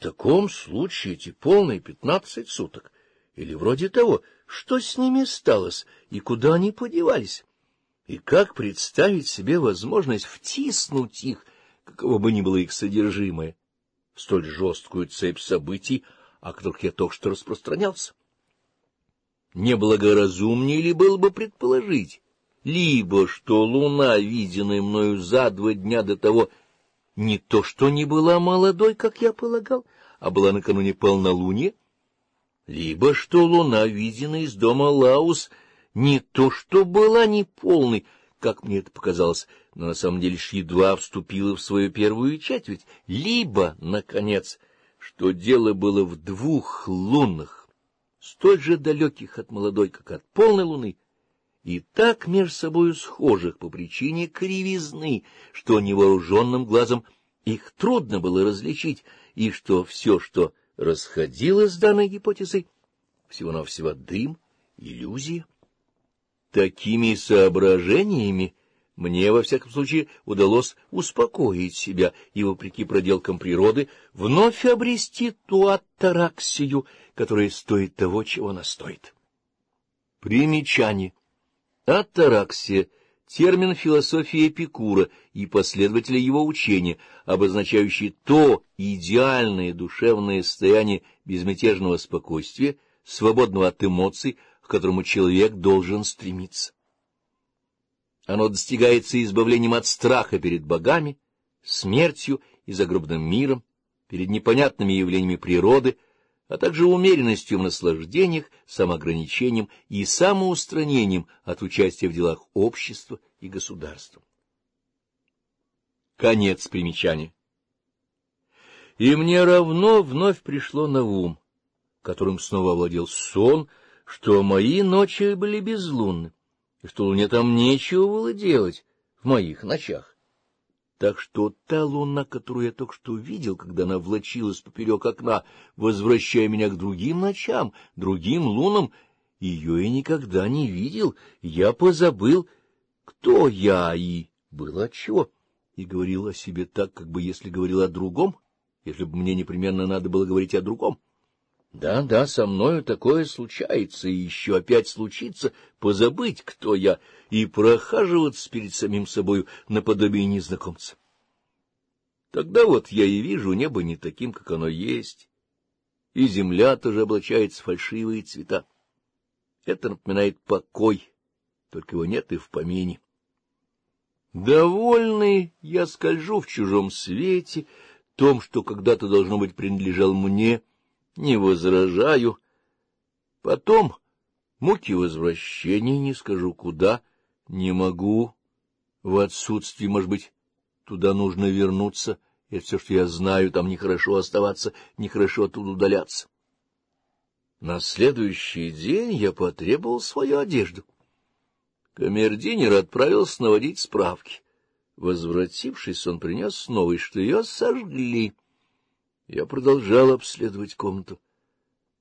таком случае эти полные пятнадцать суток, или вроде того, что с ними сталось и куда они подевались, и как представить себе возможность втиснуть их, каково бы ни было их содержимое, в столь жесткую цепь событий, о которых я только что распространялся. Неблагоразумнее ли было бы предположить, либо что луна, виденная мною за два дня до того, не то что не была молодой, как я полагал, а была накануне полнолуния, либо что луна, виденная из дома Лаус, не то что была неполной, как мне это показалось, но на самом деле лишь едва вступила в свою первую четверть, либо, наконец, что дело было в двух лунах, столь же далеких от молодой, как от полной луны, и так между собою схожих по причине кривизны, что невооруженным глазом их трудно было различить, и что все, что расходилось с данной гипотезой, всего-навсего дым, иллюзия. Такими соображениями мне, во всяком случае, удалось успокоить себя и, вопреки проделкам природы, вновь обрести ту атараксию, которая стоит того, чего она стоит. Примечание. Атараксия — термин философии Эпикура и последователей его учения, обозначающий то идеальное душевное состояние безмятежного спокойствия, свободного от эмоций, к которому человек должен стремиться. Оно достигается избавлением от страха перед богами, смертью и загробным миром, перед непонятными явлениями природы — а также умеренностью в наслаждениях, самоограничением и самоустранением от участия в делах общества и государства. Конец примечания. И мне равно вновь пришло на ум, которым снова овладел сон, что мои ночи были безлунны, и что луне там нечего было делать в моих ночах. Так что та луна, которую я только что видел, когда она влочилась поперек окна, возвращая меня к другим ночам, другим лунам, ее я никогда не видел, я позабыл, кто я и было отчего, и говорил о себе так, как бы если говорил о другом, если бы мне непременно надо было говорить о другом. Да, да, со мною такое случается, и еще опять случится позабыть, кто я, и прохаживаться перед самим собою наподобие незнакомца. Тогда вот я и вижу небо не таким, как оно есть, и земля тоже облачает фальшивые цвета. Это напоминает покой, только его нет и в помине. Довольный я скольжу в чужом свете, том, что когда-то, должно быть, принадлежал мне — не возражаю. Потом муки возвращения, не скажу куда, не могу. В отсутствии, может быть, туда нужно вернуться, и все, что я знаю, там нехорошо оставаться, нехорошо оттуда удаляться. На следующий день я потребовал свою одежду. Камердинер отправился наводить справки. Возвратившись, он принес новый, что ее сожгли. Я продолжал обследовать комнату.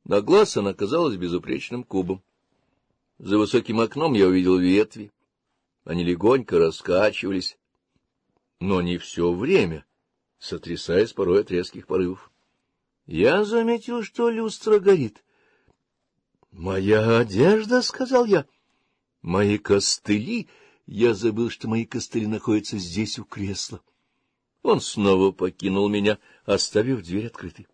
На глаз она казалась безупречным кубом. За высоким окном я увидел ветви. Они легонько раскачивались, но не все время, сотрясаясь порой от резких порывов. Я заметил, что люстра горит. — Моя одежда, — сказал я. — Мои костыли! Я забыл, что мои костыли находятся здесь, у кресла. — он снова покинул меня, оставив дверь открытой.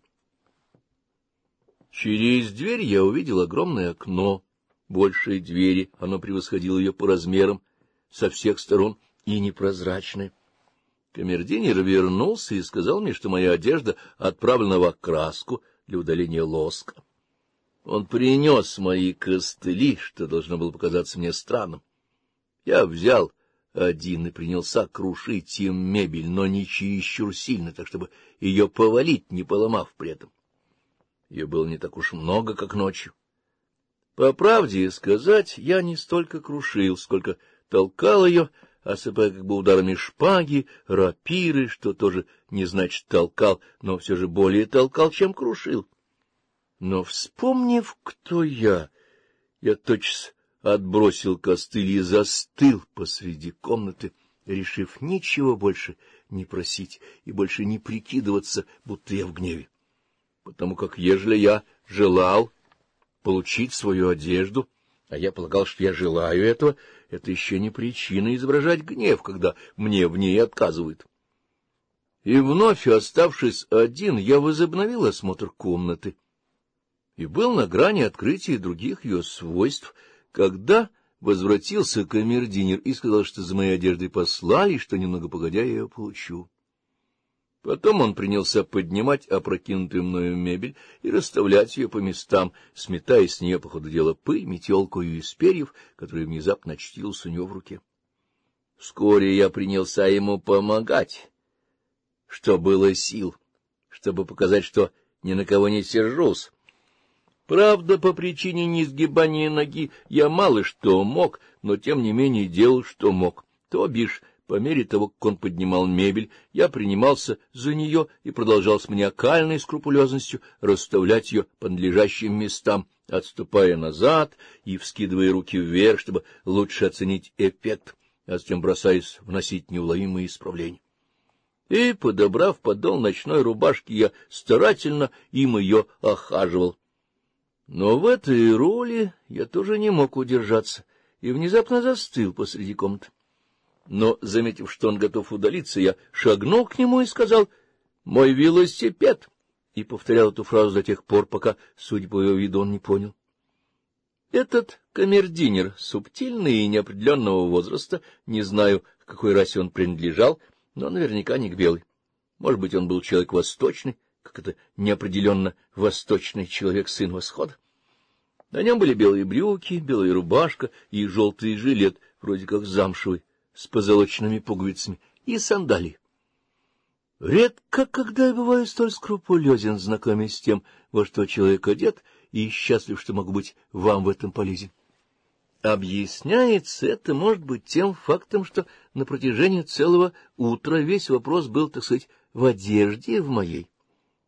Через дверь я увидел огромное окно, большей двери, оно превосходило ее по размерам со всех сторон и непрозрачное. Камердинер вернулся и сказал мне, что моя одежда отправлена в окраску для удаления лоска. Он принес мои костыли, что должно было показаться мне странным. Я взял один и принялся крушить им мебель, но не чересчур сильно, так чтобы ее повалить, не поломав при этом. Ее было не так уж много, как ночью. По правде сказать, я не столько крушил, сколько толкал ее, осыпая как бы ударами шпаги, рапиры, что тоже не значит толкал, но все же более толкал, чем крушил. Но, вспомнив, кто я, я тотчас отбросил костыль и застыл посреди комнаты, решив ничего больше не просить и больше не прикидываться, будто я в гневе. Потому как, ежели я желал получить свою одежду, а я полагал, что я желаю этого, это еще не причина изображать гнев, когда мне в ней отказывают. И вновь, оставшись один, я возобновил осмотр комнаты и был на грани открытия других ее свойств — когда возвратился камердинер и сказал, что за моей одеждой послали, что немного погодя я ее получу. Потом он принялся поднимать опрокинутую мною мебель и расставлять ее по местам, сметая с нее, по ходу дела, пыль метелкою из перьев, который внезапно очтился у него в руке. Вскоре я принялся ему помогать, что было сил, чтобы показать, что ни на кого не сержусь, Правда, по причине неизгибания ноги я мало что мог, но тем не менее делал, что мог. То бишь, по мере того, как он поднимал мебель, я принимался за нее и продолжал с маниакальной скрупулезностью расставлять ее по надлежащим местам, отступая назад и вскидывая руки вверх, чтобы лучше оценить эффект, а затем бросаясь вносить неуловимые исправления. И, подобрав подол ночной рубашки, я старательно им ее охаживал. Но в этой роли я тоже не мог удержаться и внезапно застыл посреди комнаты. Но, заметив, что он готов удалиться, я шагнул к нему и сказал «Мой велосипед!» и повторял эту фразу до тех пор, пока, судя по его виду, он не понял. Этот камердинер субтильный и неопределенного возраста, не знаю, к какой расе он принадлежал, но наверняка не к белой. Может быть, он был человек восточный, как это неопределенно восточный человек, сын восхода. На нем были белые брюки, белая рубашка и желтый жилет, вроде как замшевый, с позолоченными пуговицами, и сандалии. Редко, когда я бываю столь скрупулезен, знакомясь с тем, во что человек одет, и счастлив, что могу быть вам в этом полезен. Объясняется это, может быть, тем фактом, что на протяжении целого утра весь вопрос был, так сказать, в одежде в моей.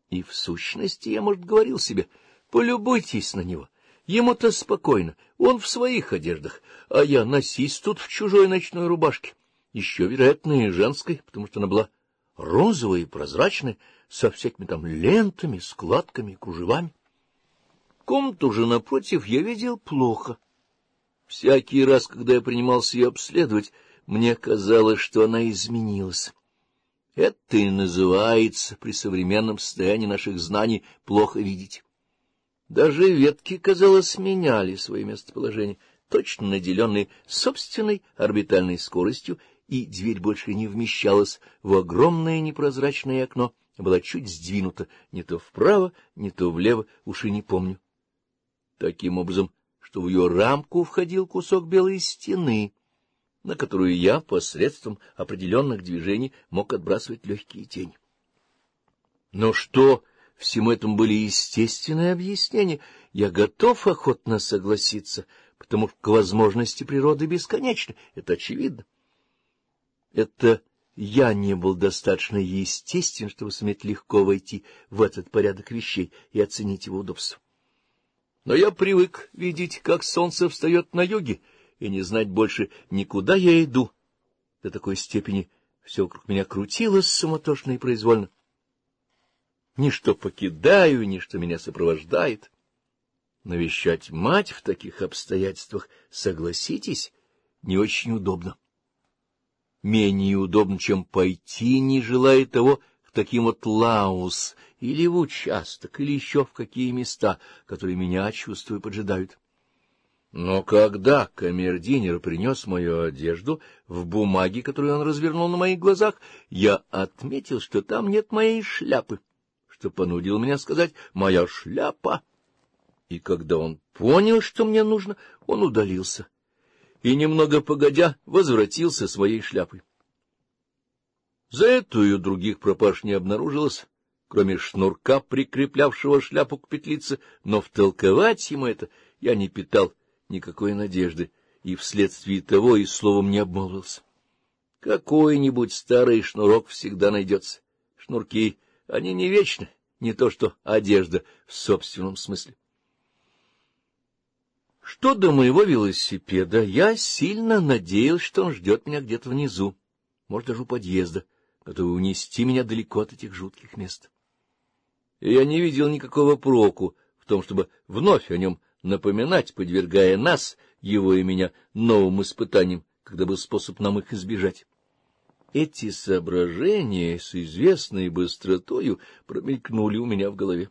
И в сущности я, может, говорил себе, полюбуйтесь на него. Ему-то спокойно, он в своих одеждах, а я носись тут в чужой ночной рубашке. Еще, вероятно, и женской, потому что она была розовая и прозрачная, со всякими там лентами, складками и кружевами. Комнату же, напротив, я видел плохо. Всякий раз, когда я принимался ее обследовать, мне казалось, что она изменилась. Это и называется при современном состоянии наших знаний плохо видеть. Даже ветки, казалось, меняли свое местоположение, точно наделенные собственной орбитальной скоростью, и дверь больше не вмещалась в огромное непрозрачное окно, была чуть сдвинута не то вправо, не то влево, уж и не помню. Таким образом, что в ее рамку входил кусок белой стены — на которую я посредством определенных движений мог отбрасывать легкие тени. Но что всему этому были естественные объяснения, я готов охотно согласиться, потому что к возможности природы бесконечны, это очевидно. Это я не был достаточно естествен, чтобы суметь легко войти в этот порядок вещей и оценить его удобство. Но я привык видеть, как солнце встает на юге, и не знать больше, никуда я иду. До такой степени все вокруг меня крутилось суматошно и произвольно. Ничто покидаю, ничто меня сопровождает. Навещать мать в таких обстоятельствах, согласитесь, не очень удобно. Менее удобно, чем пойти, не желая того, в таким вот лаус или в участок, или еще в какие места, которые меня, чувствую, поджидают. Но когда камердинер принес мою одежду в бумаге, которую он развернул на моих глазах, я отметил, что там нет моей шляпы, что понудил меня сказать «моя шляпа». И когда он понял, что мне нужно, он удалился и, немного погодя, возвратился с моей шляпой. За эту и других пропаж не обнаружилось, кроме шнурка, прикреплявшего шляпу к петлице, но втолковать ему это я не питал никакой надежды, и вследствие того и словом не обмолвился. Какой-нибудь старый шнурок всегда найдется. Шнурки, они не вечны, не то что одежда в собственном смысле. Что до моего велосипеда, я сильно надеялся, что он ждет меня где-то внизу, может, даже у подъезда, готовый унести меня далеко от этих жутких мест. И я не видел никакого проку в том, чтобы вновь о нем напоминать, подвергая нас, его и меня, новым испытаниям, когда был способ нам их избежать. Эти соображения с известной быстротою промелькнули у меня в голове.